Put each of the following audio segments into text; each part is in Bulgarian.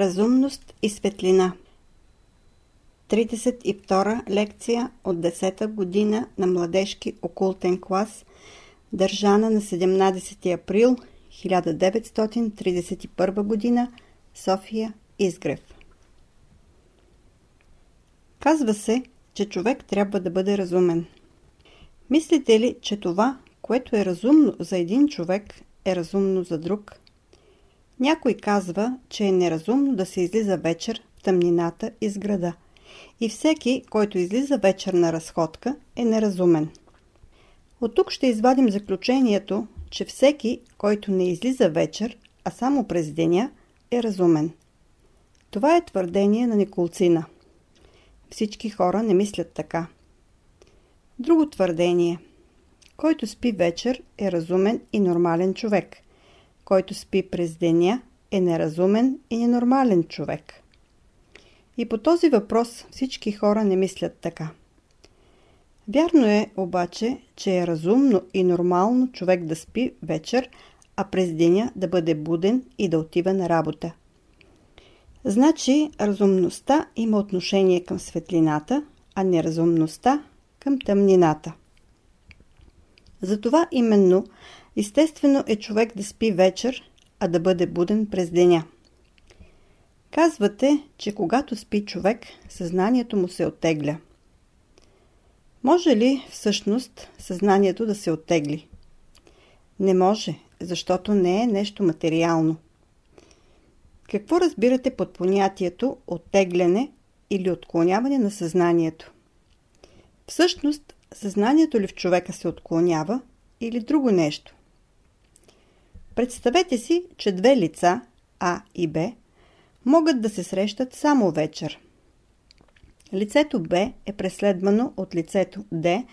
Разумност и светлина 32 лекция от 10-та година на младежки окултен клас, държана на 17 април 1931 година, София, Изгрев. Казва се, че човек трябва да бъде разумен. Мислите ли, че това, което е разумно за един човек, е разумно за друг? Някой казва, че е неразумно да се излиза вечер в тъмнината из града. И всеки, който излиза вечер на разходка, е неразумен. От тук ще извадим заключението, че всеки, който не излиза вечер, а само през деня, е разумен. Това е твърдение на Николцина. Всички хора не мислят така. Друго твърдение. Който спи вечер е разумен и нормален човек – който спи през деня, е неразумен и ненормален човек. И по този въпрос всички хора не мислят така. Вярно е обаче, че е разумно и нормално човек да спи вечер, а през деня да бъде буден и да отива на работа. Значи разумността има отношение към светлината, а неразумността към тъмнината. Затова именно Естествено е човек да спи вечер, а да бъде буден през деня. Казвате, че когато спи човек, съзнанието му се оттегля. Може ли всъщност съзнанието да се оттегли? Не може, защото не е нещо материално. Какво разбирате под понятието оттегляне или отклоняване на съзнанието? Всъщност, съзнанието ли в човека се отклонява или друго нещо? Представете си, че две лица, А и Б, могат да се срещат само вечер. Лицето Б е преследвано от лицето Д,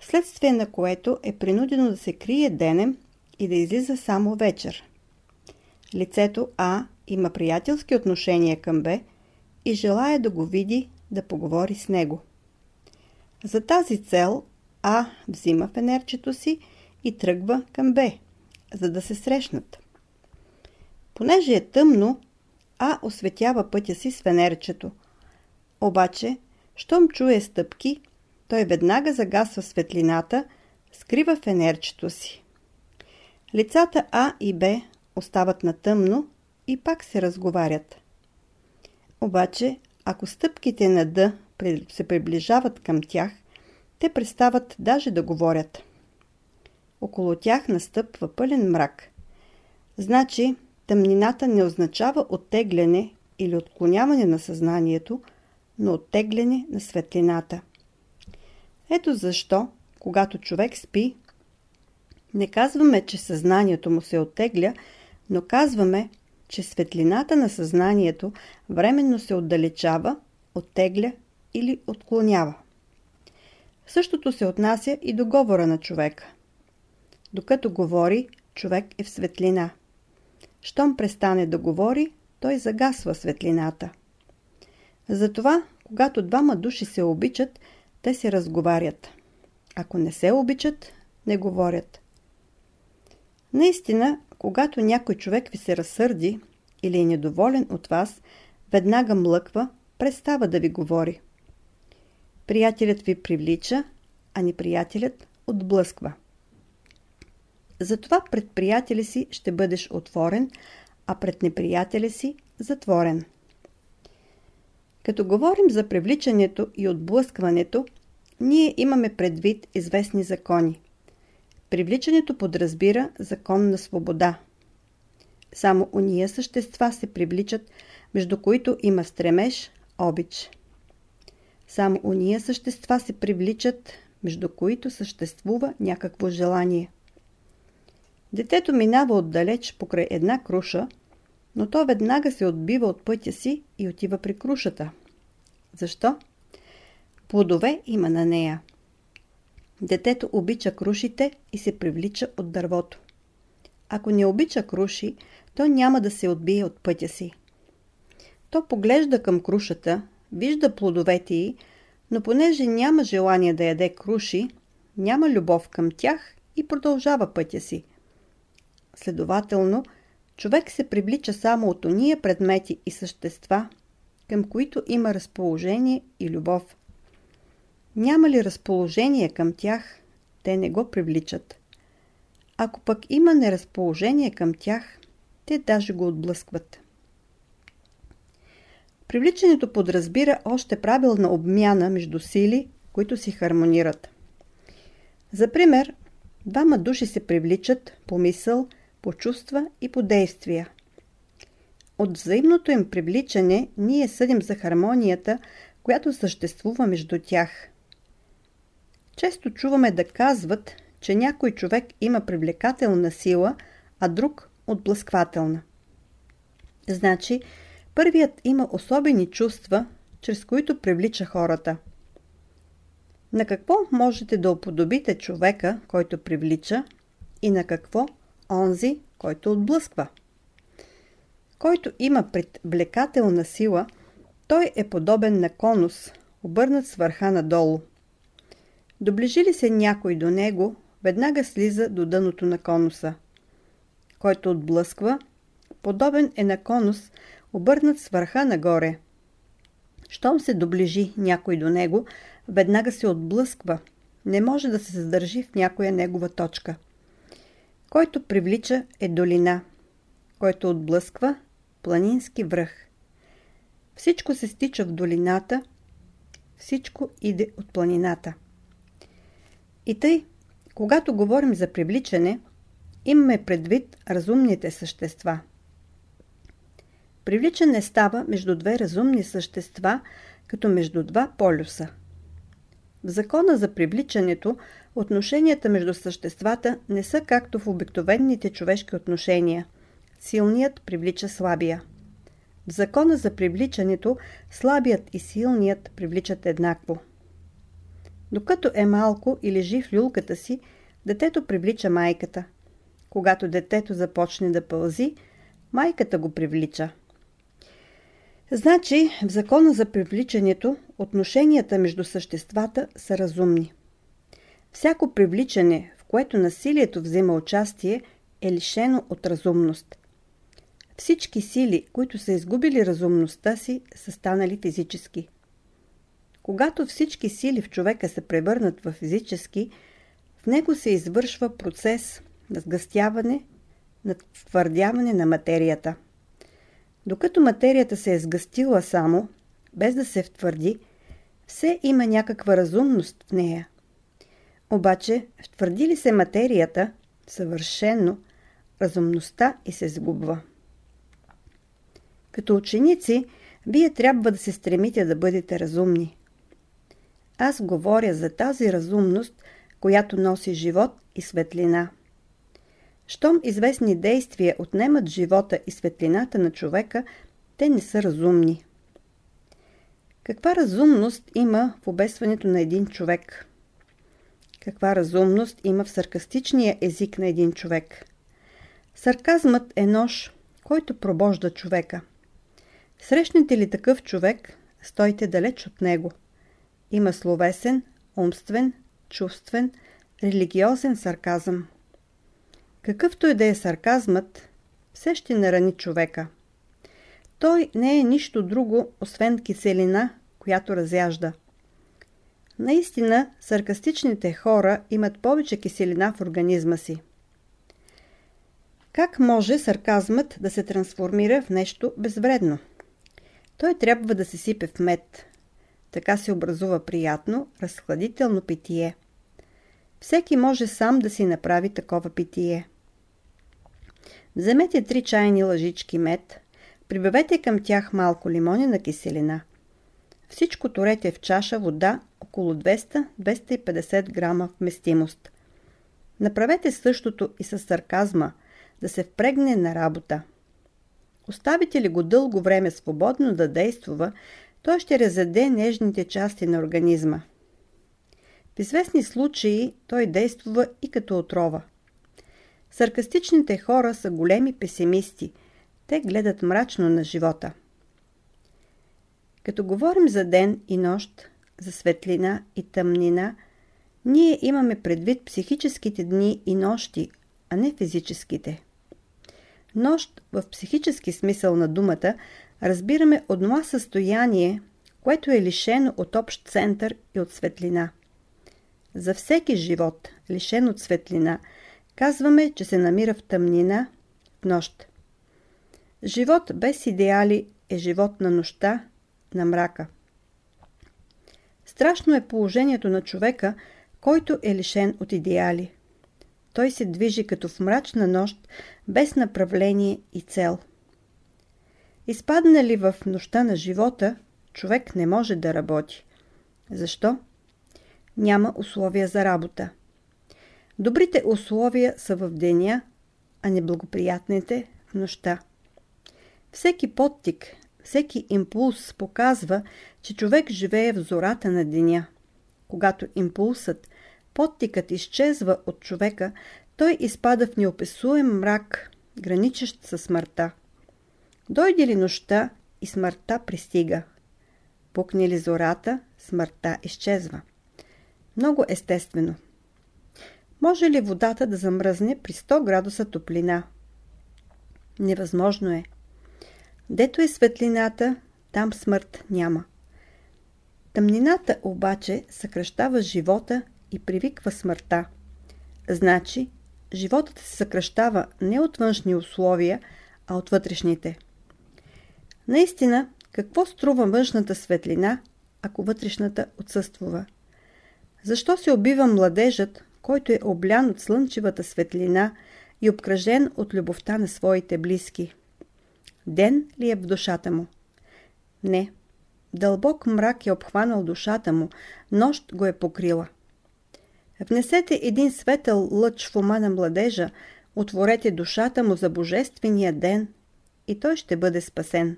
вследствие на което е принудено да се крие денем и да излиза само вечер. Лицето А има приятелски отношения към Б и желая да го види, да поговори с него. За тази цел А взима фенерчето си и тръгва към Б за да се срещнат. Понеже е тъмно, А осветява пътя си с фенерчето. Обаче, щом чуе стъпки, той веднага загасва светлината, скрива фенерчето си. Лицата А и Б остават на тъмно и пак се разговарят. Обаче, ако стъпките на Д се приближават към тях, те престават даже да говорят. Около тях настъпва пълен мрак. Значи, тъмнината не означава оттегляне или отклоняване на съзнанието, но оттегляне на светлината. Ето защо, когато човек спи, не казваме, че съзнанието му се оттегля, но казваме, че светлината на съзнанието временно се отдалечава, оттегля или отклонява. Същото се отнася и до говора на човека. Докато говори, човек е в светлина. Щом престане да говори, той загасва светлината. Затова, когато двама души се обичат, те се разговарят. Ако не се обичат, не говорят. Наистина, когато някой човек ви се разсърди или е недоволен от вас, веднага млъква, престава да ви говори. Приятелят ви привлича, а неприятелят отблъсква. Затова пред приятеля си ще бъдеш отворен, а пред неприятеля си затворен. Като говорим за привличането и отблъскването, ние имаме предвид известни закони. Привличането подразбира закон на свобода. Само уния същества се привличат, между които има стремеж, обич. Само уния същества се привличат, между които съществува някакво желание. Детето минава отдалеч покрай една круша, но то веднага се отбива от пътя си и отива при крушата. Защо? Плодове има на нея. Детето обича крушите и се привлича от дървото. Ако не обича круши, то няма да се отбие от пътя си. То поглежда към крушата, вижда плодовете й, но понеже няма желание да яде круши, няма любов към тях и продължава пътя си – Следователно, човек се привлича само от ония предмети и същества, към които има разположение и любов. Няма ли разположение към тях, те не го привличат. Ако пък има неразположение към тях, те даже го отблъскват. Привличането подразбира още правилна обмяна между сили, които си хармонират. За пример, двама души се привличат по мисъл, по чувства и по действия. От взаимното им привличане ние съдим за хармонията, която съществува между тях. Често чуваме да казват, че някой човек има привлекателна сила, а друг отблъсквателна. Значи, първият има особени чувства, чрез които привлича хората. На какво можете да уподобите човека, който привлича, и на какво онзи, който отблъсква? Който има привлекателна сила, той е подобен на конус, обърнат с върха надолу. Доближи ли се някой до него, веднага слиза до дъното на конуса. Който отблъсква, подобен е на конус, обърнат с върха нагоре. Щом се доближи някой до него, веднага се отблъсква. Не може да се задържи в някоя негова точка. Който привлича е долина. Който отблъсква – планински връх. Всичко се стича в долината, всичко иде от планината. И тъй, когато говорим за привличане, имаме предвид разумните същества. Привличане става между две разумни същества, като между два полюса. В закона за привличането отношенията между съществата не са както в обикновените човешки отношения. Силният привлича слабия. В закона за привличането слабият и силният привличат еднакво. Докато е малко и лежи в люлката си, детето привлича майката. Когато детето започне да пълзи, майката го привлича. Значи, в закона за привличането, отношенията между съществата са разумни. Всяко привличане, в което насилието взема участие, е лишено от разумност. Всички сили, които са изгубили разумността си, са станали физически. Когато всички сили в човека се превърнат в физически, в него се извършва процес на сгъстяване, на твърдяване на материята. Докато материята се е сгъстила само, без да се втвърди, все има някаква разумност в нея. Обаче, втвърди ли се материята, съвършено, разумността и се сгубва. Като ученици, вие трябва да се стремите да бъдете разумни. Аз говоря за тази разумност, която носи живот и светлина. Щом известни действия отнемат живота и светлината на човека, те не са разумни. Каква разумност има в обесването на един човек? Каква разумност има в саркастичния език на един човек? Сарказмът е нож, който пробожда човека. Срещнете ли такъв човек, стойте далеч от него – има словесен, умствен, чувствен, религиозен сарказъм. Какъвто и да е сарказмът, все ще нарани човека. Той не е нищо друго, освен киселина, която разяжда. Наистина, саркастичните хора имат повече киселина в организма си. Как може сарказмът да се трансформира в нещо безвредно? Той трябва да се сипе в мед, така се образува приятно, разхладително питие. Всеки може сам да си направи такова питие. Вземете три чайни лъжички мед, прибавете към тях малко лимонена киселина. Всичко турете в чаша вода около 200-250 грама вместимост. Направете същото и с сарказма, да се впрегне на работа. Оставите ли го дълго време свободно да действува, той ще разяде нежните части на организма. В известни случаи той действа и като отрова. Саркастичните хора са големи песимисти. Те гледат мрачно на живота. Като говорим за ден и нощ, за светлина и тъмнина, ние имаме предвид психическите дни и нощи, а не физическите. Нощ в психически смисъл на думата разбираме това състояние, което е лишено от общ център и от светлина. За всеки живот, лишен от светлина, казваме, че се намира в тъмнина, в нощ. Живот без идеали е живот на нощта, на мрака. Страшно е положението на човека, който е лишен от идеали. Той се движи като в мрачна нощ, без направление и цел. Изпадна ли в нощта на живота, човек не може да работи. Защо? Няма условия за работа. Добрите условия са в деня, а неблагоприятните в нощта. Всеки подтик, всеки импулс показва, че човек живее в зората на деня. Когато импулсът, подтикът изчезва от човека, той изпада в неописуем мрак, граничещ със смъртта. Дойде ли нощта и смъртта пристига. Пукне ли зората, смъртта изчезва. Много естествено. Може ли водата да замръзне при 100 градуса топлина? Невъзможно е. Дето е светлината, там смърт няма. Тъмнината обаче съкръщава живота и привиква смъртта. Значи, животът се съкръщава не от външни условия, а от вътрешните. Наистина, какво струва външната светлина, ако вътрешната отсъствува? Защо се убива младежът, който е облян от слънчевата светлина и обкръжен от любовта на своите близки? Ден ли е в душата му? Не. Дълбок мрак е обхванал душата му, нощ го е покрила. Внесете един светъл лъч в ума на младежа, отворете душата му за божествения ден и той ще бъде спасен.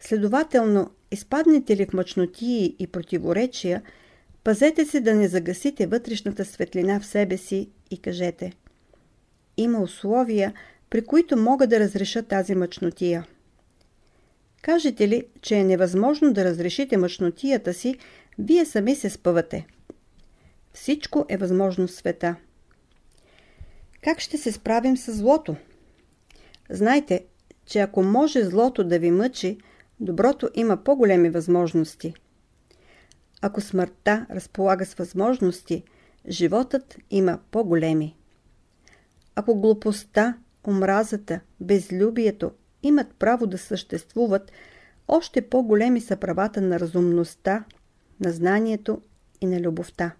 Следователно, изпаднете ли в мъчнотии и противоречия, пазете се да не загасите вътрешната светлина в себе си и кажете Има условия, при които мога да разреша тази мъчнотия. Кажете ли, че е невъзможно да разрешите мъчнотията си, вие сами се спъвате. Всичко е възможно в света. Как ще се справим с злото? Знайте, че ако може злото да ви мъчи, доброто има по-големи възможности. Ако смъртта разполага с възможности, животът има по-големи. Ако глупостта, омразата, безлюбието имат право да съществуват, още по-големи са правата на разумността, на знанието и на любовта.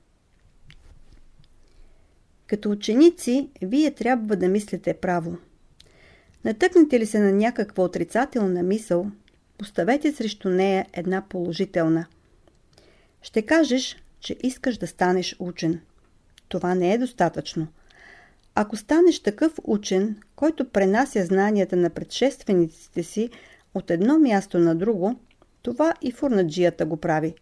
Като ученици, вие трябва да мислите право. Натъкнете ли се на някаква отрицателна мисъл, поставете срещу нея една положителна. Ще кажеш, че искаш да станеш учен. Това не е достатъчно. Ако станеш такъв учен, който пренася знанията на предшествениците си от едно място на друго, това и фурнаджията го прави.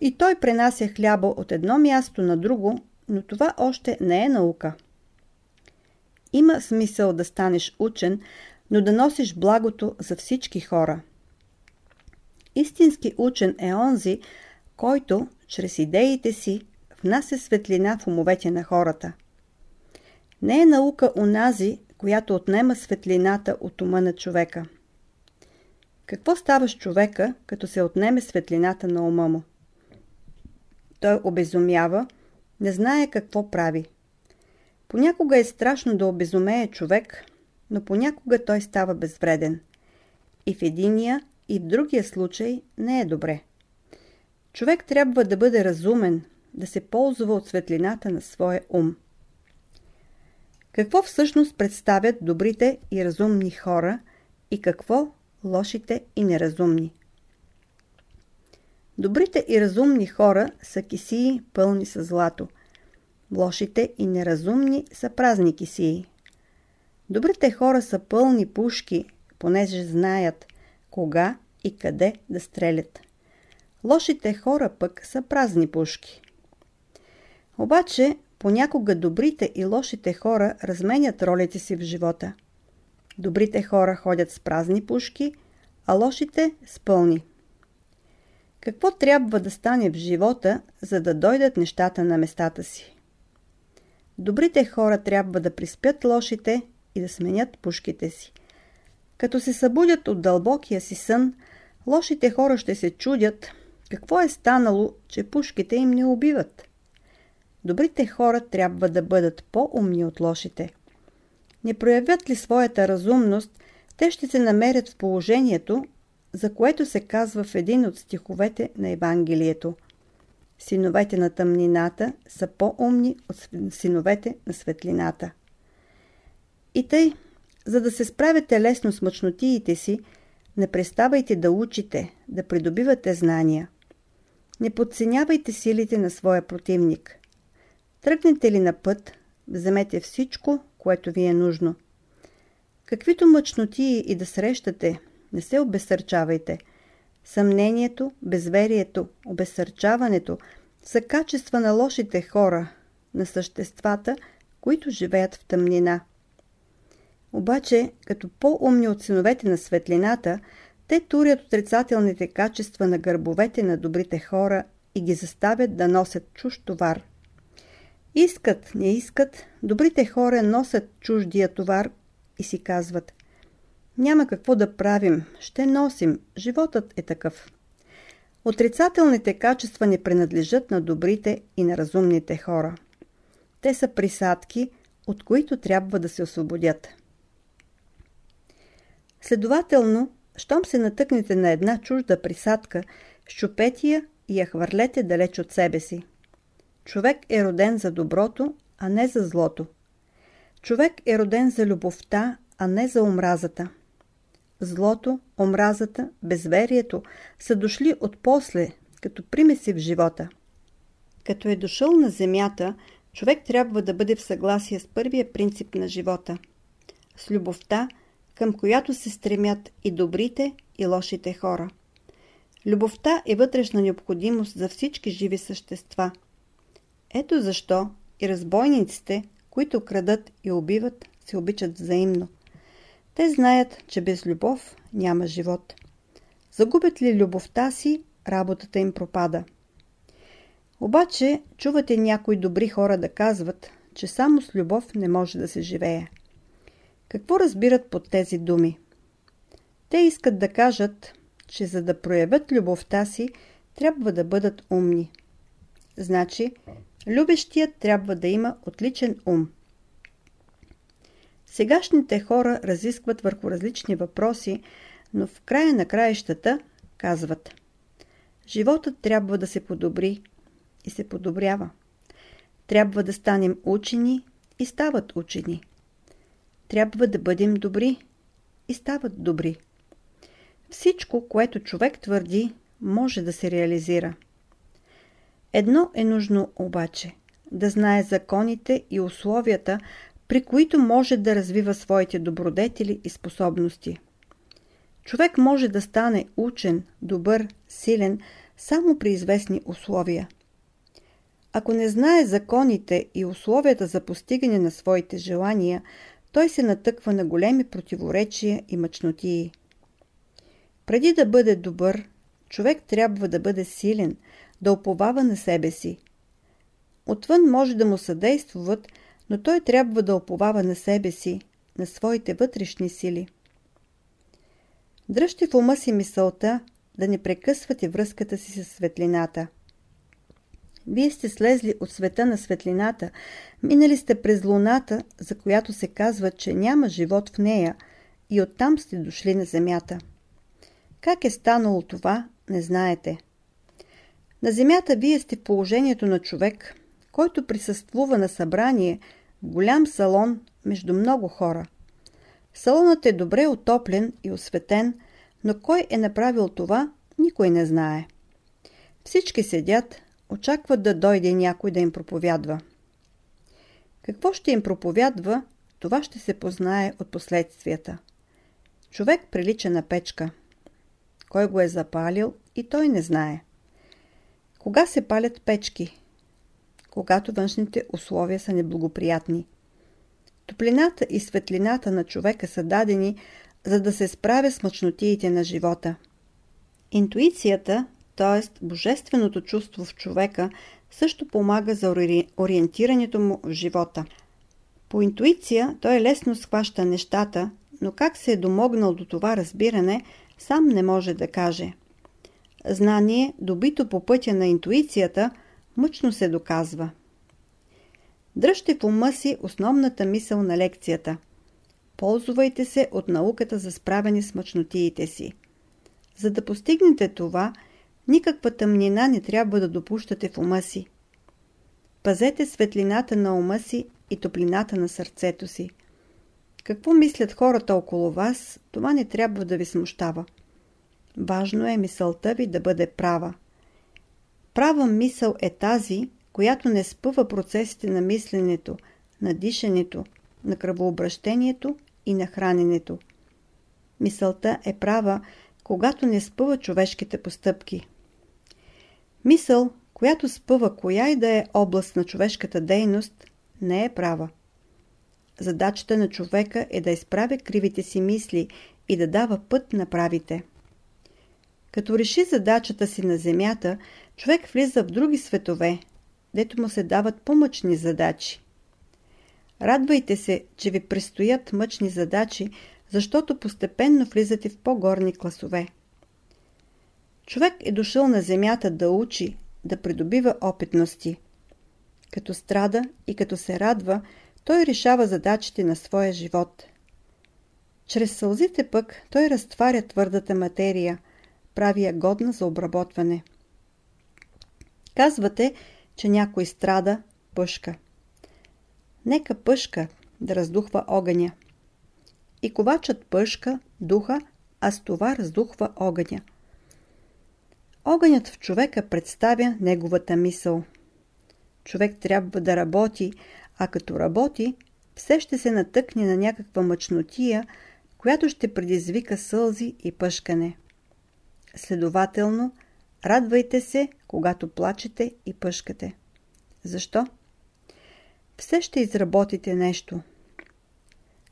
И той пренася хляба от едно място на друго, но това още не е наука. Има смисъл да станеш учен, но да носиш благото за всички хора. Истински учен е онзи, който чрез идеите си внася светлина в умовете на хората. Не е наука унази, която отнема светлината от ума на човека. Какво става с човека, като се отнеме светлината на ума му? Той обезумява, не знае какво прави. Понякога е страшно да обезумее човек, но понякога той става безвреден. И в единия, и в другия случай не е добре. Човек трябва да бъде разумен, да се ползва от светлината на своя ум. Какво всъщност представят добрите и разумни хора и какво лошите и неразумни? Добрите и разумни хора са кисии пълни с злато. Лошите и неразумни са празни кисии. Добрите хора са пълни пушки, понеже знаят кога и къде да стрелят. Лошите хора пък са празни пушки. Обаче, понякога добрите и лошите хора разменят ролите си в живота. Добрите хора ходят с празни пушки, а лошите с пълни. Какво трябва да стане в живота, за да дойдат нещата на местата си? Добрите хора трябва да приспят лошите и да сменят пушките си. Като се събудят от дълбокия си сън, лошите хора ще се чудят какво е станало, че пушките им не убиват. Добрите хора трябва да бъдат по-умни от лошите. Не проявят ли своята разумност, те ще се намерят в положението, за което се казва в един от стиховете на Евангелието. Синовете на тъмнината са по-умни от синовете на светлината. И тъй, за да се справяте лесно с мъчнотиите си, не преставайте да учите, да придобивате знания. Не подценявайте силите на своя противник. Тръгнете ли на път, вземете всичко, което ви е нужно. Каквито мъчноти и да срещате, не се обесърчавайте. Съмнението, безверието, обесърчаването са качества на лошите хора, на съществата, които живеят в тъмнина. Обаче, като по-умни от синовете на светлината, те турят отрицателните качества на гърбовете на добрите хора и ги заставят да носят чуж товар. Искат, не искат, добрите хора носят чуждия товар и си казват Няма какво да правим, ще носим, животът е такъв. Отрицателните качества не принадлежат на добрите и на разумните хора. Те са присадки, от които трябва да се освободят. Следователно, щом се натъкнете на една чужда присадка, щупете я и я хвърлете далеч от себе си. Човек е роден за доброто, а не за злото. Човек е роден за любовта, а не за омразата. Злото, омразата, безверието са дошли от после, като примеси в живота. Като е дошъл на земята, човек трябва да бъде в съгласие с първия принцип на живота. С любовта – към която се стремят и добрите, и лошите хора. Любовта е вътрешна необходимост за всички живи същества. Ето защо и разбойниците, които крадат и убиват, се обичат взаимно. Те знаят, че без любов няма живот. Загубят ли любовта си, работата им пропада. Обаче чувате някои добри хора да казват, че само с любов не може да се живее. Какво разбират под тези думи? Те искат да кажат, че за да проявят любовта си, трябва да бъдат умни. Значи, любещият трябва да има отличен ум. Сегашните хора разискват върху различни въпроси, но в края на краищата казват Животът трябва да се подобри и се подобрява. Трябва да станем учени и стават учени трябва да бъдем добри и стават добри. Всичко, което човек твърди, може да се реализира. Едно е нужно обаче – да знае законите и условията, при които може да развива своите добродетели и способности. Човек може да стане учен, добър, силен само при известни условия. Ако не знае законите и условията за постигане на своите желания – той се натъква на големи противоречия и мъчнотии. Преди да бъде добър, човек трябва да бъде силен, да оповава на себе си. Отвън може да му съдействуват, но той трябва да оповава на себе си, на своите вътрешни сили. Дръжте в ума си мисълта да не прекъсвате връзката си с светлината – вие сте слезли от света на светлината, минали сте през луната, за която се казва, че няма живот в нея, и оттам сте дошли на земята. Как е станало това, не знаете. На земята вие сте в положението на човек, който присъствува на събрание в голям салон между много хора. Салонът е добре отоплен и осветен, но кой е направил това, никой не знае. Всички седят, Очакват да дойде някой да им проповядва. Какво ще им проповядва, това ще се познае от последствията. Човек прилича на печка. Кой го е запалил и той не знае. Кога се палят печки? Когато външните условия са неблагоприятни. Топлината и светлината на човека са дадени, за да се справя с мъчнотиите на живота. Интуицията т.е. божественото чувство в човека също помага за ориентирането му в живота. По интуиция той лесно схваща нещата, но как се е домогнал до това разбиране, сам не може да каже. Знание, добито по пътя на интуицията, мъчно се доказва. Дръжте в ума си основната мисъл на лекцията. Ползвайте се от науката за справяне с мъчнотиите си. За да постигнете това, никаква тъмнина не трябва да допущате в ума си. Пазете светлината на ума си и топлината на сърцето си. Какво мислят хората около вас, това не трябва да ви смущава. Важно е мисълта ви да бъде права. Права мисъл е тази, която не спъва процесите на мисленето, на дишането, на кръвообращението и на храненето. Мисълта е права, когато не спъва човешките постъпки. Мисъл, която спъва коя и да е област на човешката дейност, не е права. Задачата на човека е да изправя кривите си мисли и да дава път на правите. Като реши задачата си на земята, човек влиза в други светове, дето му се дават по-мъчни задачи. Радвайте се, че ви предстоят мъчни задачи, защото постепенно влизате в по-горни класове. Човек е дошъл на земята да учи, да придобива опитности. Като страда и като се радва, той решава задачите на своя живот. Чрез сълзите пък той разтваря твърдата материя, прави я годна за обработване. Казвате, че някой страда, пъшка. Нека пъшка да раздухва огъня. И ковачът пъшка, духа, а с това раздухва огъня. Огънят в човека представя неговата мисъл. Човек трябва да работи, а като работи, все ще се натъкне на някаква мъчнотия, която ще предизвика сълзи и пъшкане. Следователно, радвайте се, когато плачете и пъшкате. Защо? Все ще изработите нещо.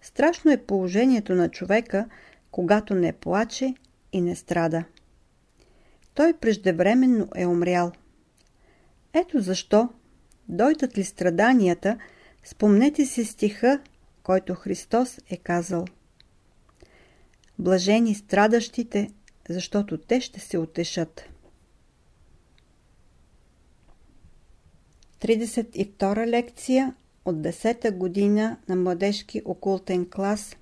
Страшно е положението на човека, когато не плаче и не страда. Той преждевременно е умрял. Ето защо, дойдат ли страданията, спомнете си стиха, който Христос е казал. Блажени страдащите, защото те ще се утешат. 32 лекция от 10-та година на младежки окултен клас,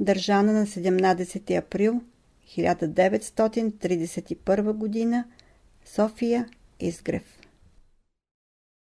държана на 17 април 1931 година, София, Изгрев.